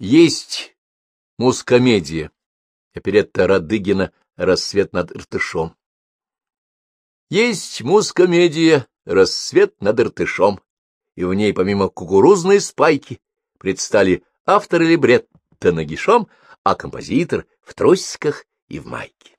Есть мускомедия, оперетта Радыгина «Рассвет над Иртышом». Есть мускомедия «Рассвет над Иртышом», и в ней помимо кукурузной спайки предстали авторы либретто нагишом, а композитор в тросиках и в майке.